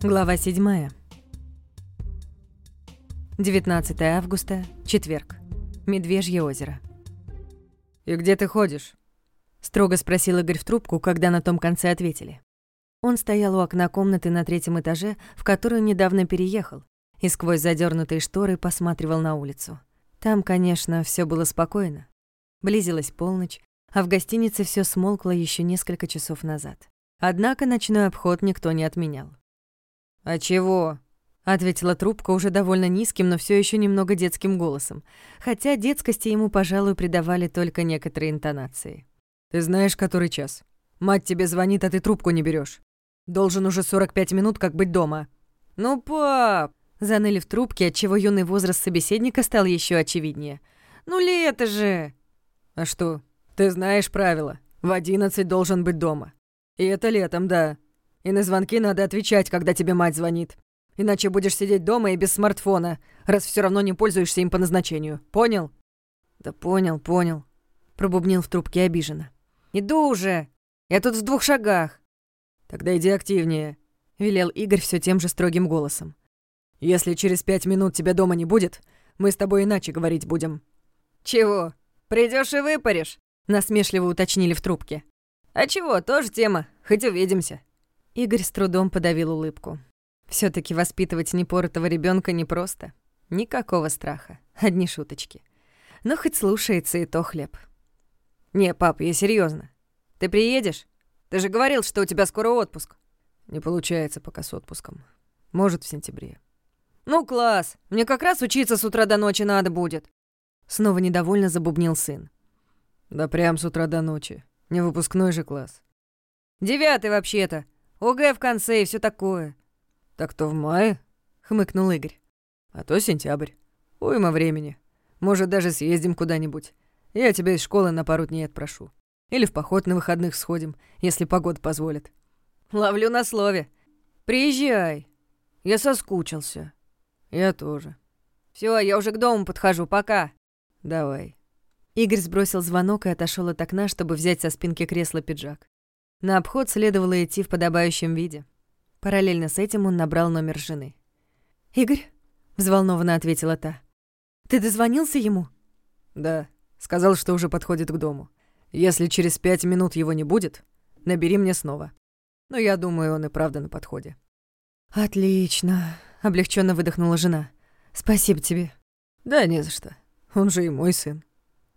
Глава 7. 19 августа, четверг. Медвежье озеро. «И где ты ходишь?» — строго спросил Игорь в трубку, когда на том конце ответили. Он стоял у окна комнаты на третьем этаже, в которую недавно переехал, и сквозь задернутые шторы посматривал на улицу. Там, конечно, все было спокойно. Близилась полночь, а в гостинице все смолкло еще несколько часов назад. Однако ночной обход никто не отменял. «А чего?» — ответила трубка уже довольно низким, но все еще немного детским голосом, хотя детскости ему, пожалуй, придавали только некоторые интонации. «Ты знаешь, который час? Мать тебе звонит, а ты трубку не берешь. Должен уже 45 минут, как быть дома». «Ну, пап!» — заныли в трубке, отчего юный возраст собеседника стал еще очевиднее. «Ну, лето же!» «А что? Ты знаешь правила. В 11 должен быть дома. И это летом, да. И на звонки надо отвечать, когда тебе мать звонит. Иначе будешь сидеть дома и без смартфона, раз все равно не пользуешься им по назначению. Понял? Да понял, понял. Пробубнил в трубке обиженно. Иду уже. Я тут в двух шагах. Тогда иди активнее, велел Игорь все тем же строгим голосом. Если через пять минут тебя дома не будет, мы с тобой иначе говорить будем. Чего? Придешь и выпаришь? Насмешливо уточнили в трубке. А чего, тоже тема, хоть увидимся. Игорь с трудом подавил улыбку. все таки воспитывать непоротого ребенка непросто. Никакого страха, одни шуточки. Но хоть слушается и то хлеб. «Не, пап, я серьезно. Ты приедешь? Ты же говорил, что у тебя скоро отпуск». «Не получается пока с отпуском. Может, в сентябре». «Ну, класс! Мне как раз учиться с утра до ночи надо будет». Снова недовольно забубнил сын. «Да прям с утра до ночи. Не выпускной же класс». «Девятый вообще-то. ОГЭ в конце и все такое». «Так то в мае?» — хмыкнул Игорь. «А то сентябрь. Уйма времени. Может, даже съездим куда-нибудь. Я тебя из школы на пару дней отпрошу. Или в поход на выходных сходим, если погода позволит». «Ловлю на слове. Приезжай. Я соскучился». «Я тоже». Все, я уже к дому подхожу. Пока». «Давай». Игорь сбросил звонок и отошел от окна, чтобы взять со спинки кресла пиджак. На обход следовало идти в подобающем виде. Параллельно с этим он набрал номер жены. «Игорь?» — взволнованно ответила та. «Ты дозвонился ему?» «Да. Сказал, что уже подходит к дому. Если через пять минут его не будет, набери мне снова. Но я думаю, он и правда на подходе». «Отлично», — облегченно выдохнула жена. «Спасибо тебе». «Да не за что. Он же и мой сын».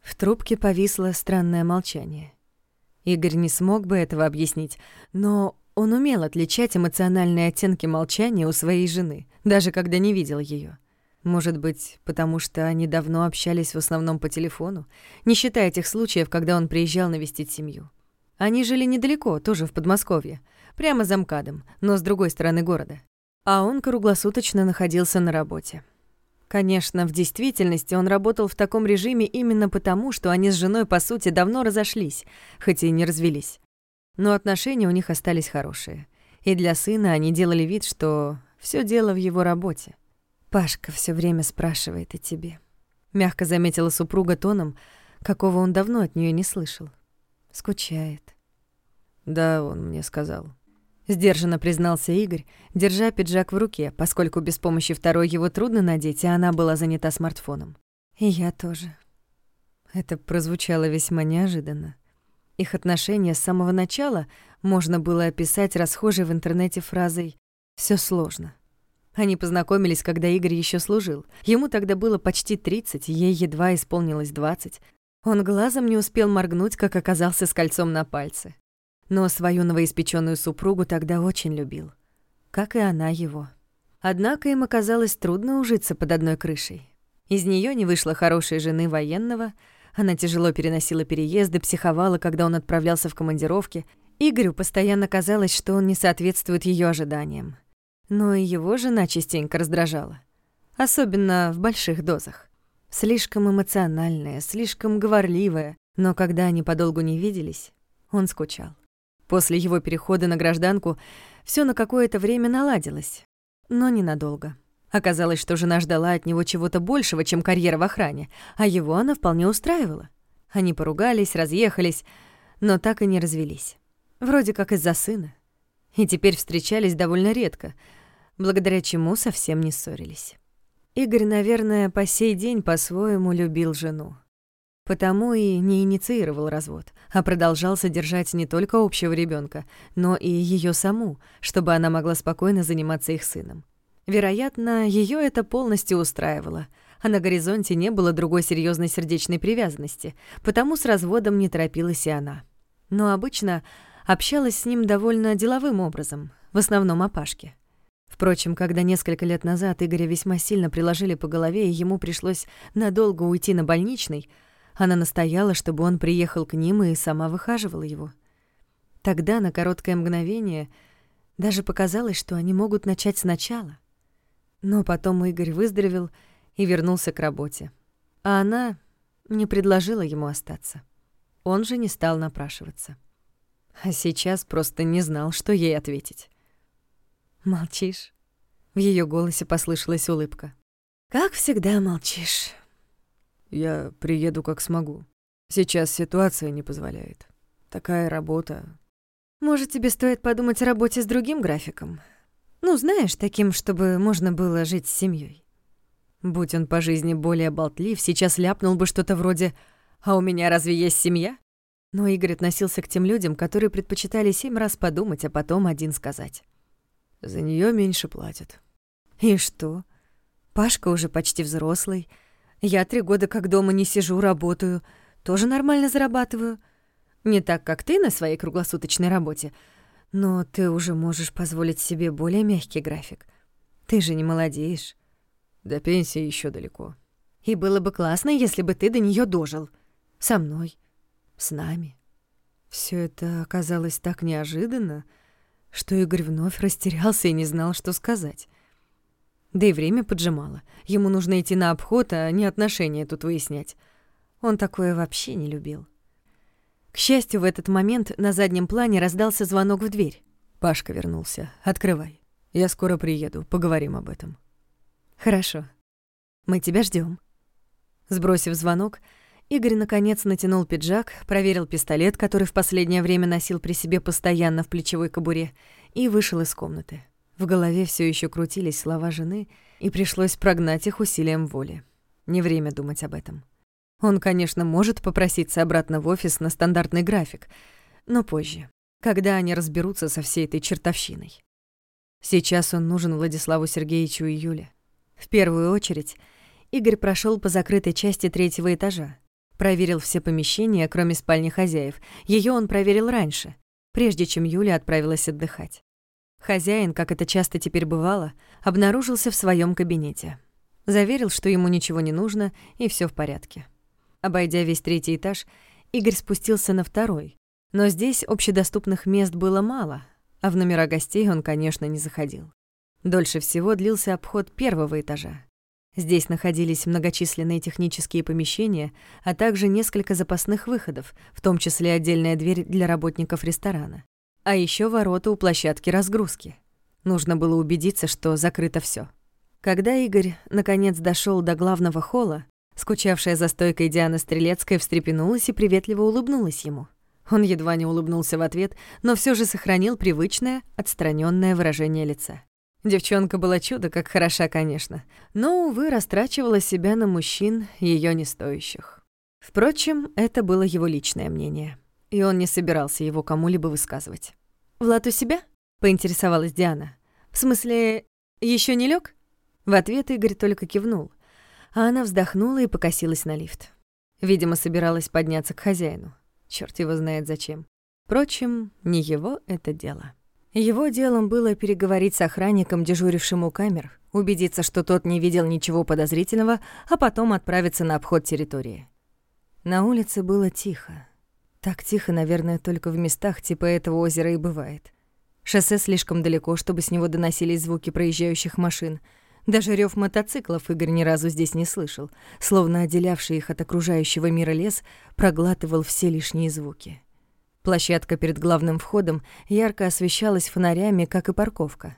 В трубке повисло странное молчание. Игорь не смог бы этого объяснить, но он умел отличать эмоциональные оттенки молчания у своей жены, даже когда не видел ее. Может быть, потому что они давно общались в основном по телефону, не считая тех случаев, когда он приезжал навестить семью. Они жили недалеко, тоже в Подмосковье, прямо за МКАДом, но с другой стороны города. А он круглосуточно находился на работе. Конечно, в действительности он работал в таком режиме именно потому, что они с женой, по сути, давно разошлись, хоть и не развелись. Но отношения у них остались хорошие. И для сына они делали вид, что все дело в его работе. «Пашка все время спрашивает о тебе», — мягко заметила супруга тоном, какого он давно от нее не слышал. Скучает. «Да, он мне сказал», Сдержанно признался Игорь, держа пиджак в руке, поскольку без помощи второй его трудно надеть, а она была занята смартфоном. И я тоже. Это прозвучало весьма неожиданно. Их отношения с самого начала можно было описать расхожей в интернете фразой «всё сложно». Они познакомились, когда Игорь еще служил. Ему тогда было почти 30, ей едва исполнилось 20. Он глазом не успел моргнуть, как оказался с кольцом на пальце но свою новоиспеченную супругу тогда очень любил, как и она его. Однако им оказалось трудно ужиться под одной крышей. Из нее не вышло хорошей жены военного, она тяжело переносила переезды, психовала, когда он отправлялся в командировки. Игорю постоянно казалось, что он не соответствует ее ожиданиям. Но и его жена частенько раздражала. Особенно в больших дозах. Слишком эмоциональная, слишком говорливая, но когда они подолгу не виделись, он скучал. После его перехода на гражданку все на какое-то время наладилось, но ненадолго. Оказалось, что жена ждала от него чего-то большего, чем карьера в охране, а его она вполне устраивала. Они поругались, разъехались, но так и не развелись. Вроде как из-за сына. И теперь встречались довольно редко, благодаря чему совсем не ссорились. Игорь, наверное, по сей день по-своему любил жену. Потому и не инициировал развод, а продолжал содержать не только общего ребенка, но и ее саму, чтобы она могла спокойно заниматься их сыном. Вероятно, ее это полностью устраивало, а на горизонте не было другой серьезной сердечной привязанности, потому с разводом не торопилась и она. Но обычно общалась с ним довольно деловым образом, в основном о Пашке. Впрочем, когда несколько лет назад Игоря весьма сильно приложили по голове, и ему пришлось надолго уйти на больничный, она настояла, чтобы он приехал к ним и сама выхаживала его. Тогда, на короткое мгновение, даже показалось, что они могут начать сначала. Но потом Игорь выздоровел и вернулся к работе. А она не предложила ему остаться. Он же не стал напрашиваться. А сейчас просто не знал, что ей ответить. «Молчишь?» В ее голосе послышалась улыбка. «Как всегда молчишь». Я приеду как смогу. Сейчас ситуация не позволяет. Такая работа. Может, тебе стоит подумать о работе с другим графиком? Ну, знаешь, таким, чтобы можно было жить с семьей. Будь он по жизни более болтлив, сейчас ляпнул бы что-то вроде «А у меня разве есть семья?» Но Игорь относился к тем людям, которые предпочитали семь раз подумать, а потом один сказать. «За нее меньше платят». «И что? Пашка уже почти взрослый, я три года как дома не сижу, работаю. Тоже нормально зарабатываю. Не так, как ты на своей круглосуточной работе. Но ты уже можешь позволить себе более мягкий график. Ты же не молодеешь. До пенсии еще далеко. И было бы классно, если бы ты до нее дожил. Со мной. С нами. Все это оказалось так неожиданно, что Игорь вновь растерялся и не знал, что сказать. Да и время поджимало. Ему нужно идти на обход, а не отношения тут выяснять. Он такое вообще не любил. К счастью, в этот момент на заднем плане раздался звонок в дверь. «Пашка вернулся. Открывай. Я скоро приеду. Поговорим об этом». «Хорошо. Мы тебя ждем. Сбросив звонок, Игорь наконец натянул пиджак, проверил пистолет, который в последнее время носил при себе постоянно в плечевой кобуре, и вышел из комнаты. В голове все еще крутились слова жены, и пришлось прогнать их усилием воли. Не время думать об этом. Он, конечно, может попроситься обратно в офис на стандартный график, но позже, когда они разберутся со всей этой чертовщиной. Сейчас он нужен Владиславу Сергеевичу и Юле. В первую очередь Игорь прошел по закрытой части третьего этажа, проверил все помещения, кроме спальни хозяев. Ее он проверил раньше, прежде чем Юля отправилась отдыхать. Хозяин, как это часто теперь бывало, обнаружился в своем кабинете. Заверил, что ему ничего не нужно и все в порядке. Обойдя весь третий этаж, Игорь спустился на второй. Но здесь общедоступных мест было мало, а в номера гостей он, конечно, не заходил. Дольше всего длился обход первого этажа. Здесь находились многочисленные технические помещения, а также несколько запасных выходов, в том числе отдельная дверь для работников ресторана. А еще ворота у площадки разгрузки. Нужно было убедиться, что закрыто все. Когда Игорь наконец дошел до главного холла, скучавшая за стойкой Диана Стрелецкая встрепенулась и приветливо улыбнулась ему. Он едва не улыбнулся в ответ, но все же сохранил привычное, отстраненное выражение лица. Девчонка была чудо, как хороша, конечно, но, увы, растрачивала себя на мужчин, ее не стоящих. Впрочем, это было его личное мнение и он не собирался его кому-либо высказывать. «Влад у себя?» — поинтересовалась Диана. «В смысле, еще не лег? В ответ Игорь только кивнул, а она вздохнула и покосилась на лифт. Видимо, собиралась подняться к хозяину. Черт его знает зачем. Впрочем, не его это дело. Его делом было переговорить с охранником, дежурившим у камер, убедиться, что тот не видел ничего подозрительного, а потом отправиться на обход территории. На улице было тихо. Так тихо, наверное, только в местах типа этого озера и бывает. Шоссе слишком далеко, чтобы с него доносились звуки проезжающих машин. Даже рев мотоциклов Игорь ни разу здесь не слышал, словно отделявший их от окружающего мира лес проглатывал все лишние звуки. Площадка перед главным входом ярко освещалась фонарями, как и парковка.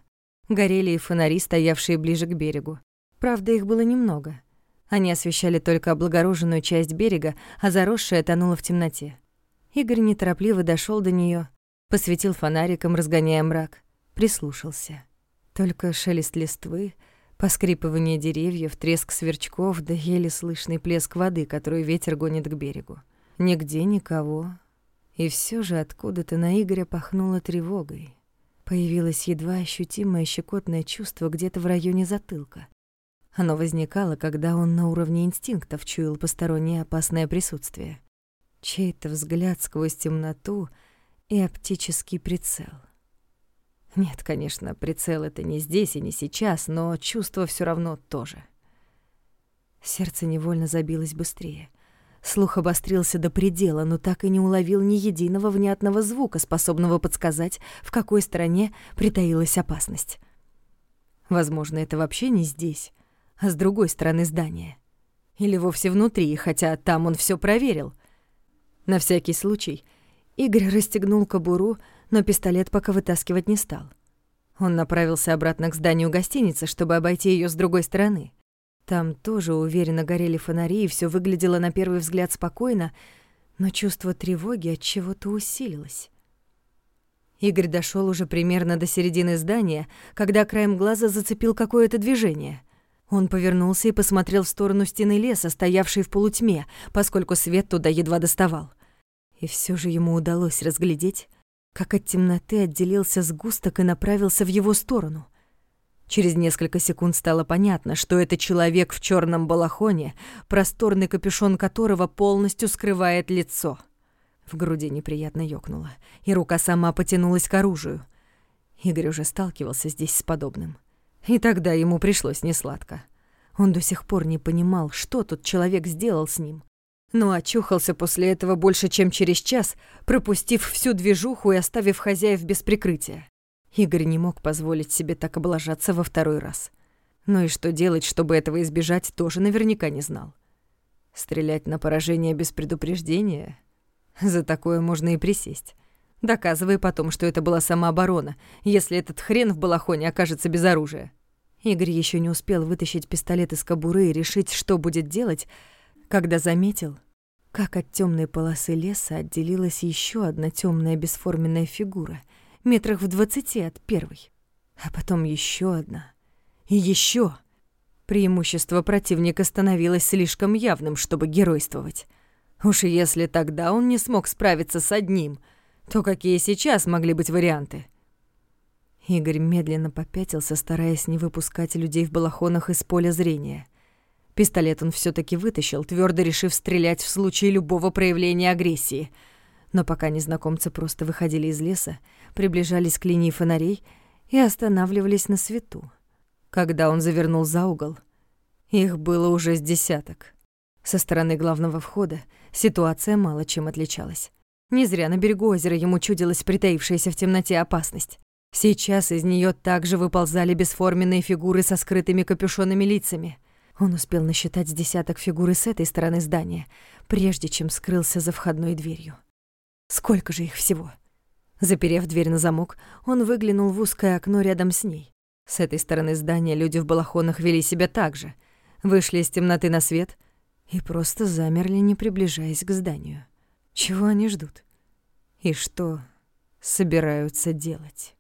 Горели и фонари, стоявшие ближе к берегу. Правда, их было немного. Они освещали только облагороженную часть берега, а заросшая тонула в темноте. Игорь неторопливо дошел до нее, посветил фонариком, разгоняя мрак, прислушался. Только шелест листвы, поскрипывание деревьев, треск сверчков да еле слышный плеск воды, которую ветер гонит к берегу. Нигде никого. И все же откуда-то на Игоря пахнуло тревогой. Появилось едва ощутимое щекотное чувство где-то в районе затылка. Оно возникало, когда он на уровне инстинктов чуял постороннее опасное присутствие. Чей-то взгляд сквозь темноту и оптический прицел. Нет, конечно, прицел это не здесь и не сейчас, но чувство все равно тоже. Сердце невольно забилось быстрее. Слух обострился до предела, но так и не уловил ни единого внятного звука, способного подсказать, в какой стороне притаилась опасность. Возможно, это вообще не здесь, а с другой стороны здания. Или вовсе внутри, хотя там он все проверил. На всякий случай Игорь расстегнул кобуру, но пистолет пока вытаскивать не стал. Он направился обратно к зданию гостиницы, чтобы обойти ее с другой стороны. Там тоже уверенно горели фонари, и все выглядело на первый взгляд спокойно, но чувство тревоги от чего-то усилилось. Игорь дошел уже примерно до середины здания, когда краем глаза зацепил какое-то движение. Он повернулся и посмотрел в сторону стены леса, стоявшей в полутьме, поскольку свет туда едва доставал. И все же ему удалось разглядеть, как от темноты отделился сгусток и направился в его сторону. Через несколько секунд стало понятно, что это человек в черном балахоне, просторный капюшон которого полностью скрывает лицо. В груди неприятно ёкнуло, и рука сама потянулась к оружию. Игорь уже сталкивался здесь с подобным. И тогда ему пришлось несладко. Он до сих пор не понимал, что тот человек сделал с ним. Но очухался после этого больше, чем через час, пропустив всю движуху и оставив хозяев без прикрытия. Игорь не мог позволить себе так облажаться во второй раз. Но и что делать, чтобы этого избежать, тоже наверняка не знал. Стрелять на поражение без предупреждения? За такое можно и присесть. Доказывай потом, что это была самооборона, если этот хрен в балахоне окажется без оружия. Игорь еще не успел вытащить пистолет из кобуры и решить, что будет делать, когда заметил, как от темной полосы леса отделилась еще одна темная бесформенная фигура — метрах в двадцати от первой. А потом еще одна. И еще. Преимущество противника становилось слишком явным, чтобы геройствовать. Уж если тогда он не смог справиться с одним, то какие сейчас могли быть варианты? Игорь медленно попятился, стараясь не выпускать людей в балахонах из поля зрения. Пистолет он все таки вытащил, твердо решив стрелять в случае любого проявления агрессии — но пока незнакомцы просто выходили из леса, приближались к линии фонарей и останавливались на свету. Когда он завернул за угол, их было уже с десяток. Со стороны главного входа ситуация мало чем отличалась. Не зря на берегу озера ему чудилась притаившаяся в темноте опасность. Сейчас из нее также выползали бесформенные фигуры со скрытыми капюшонами лицами. Он успел насчитать с десяток фигур с этой стороны здания, прежде чем скрылся за входной дверью. Сколько же их всего? Заперев дверь на замок, он выглянул в узкое окно рядом с ней. С этой стороны здания люди в балахонах вели себя так же. Вышли из темноты на свет и просто замерли, не приближаясь к зданию. Чего они ждут? И что собираются делать?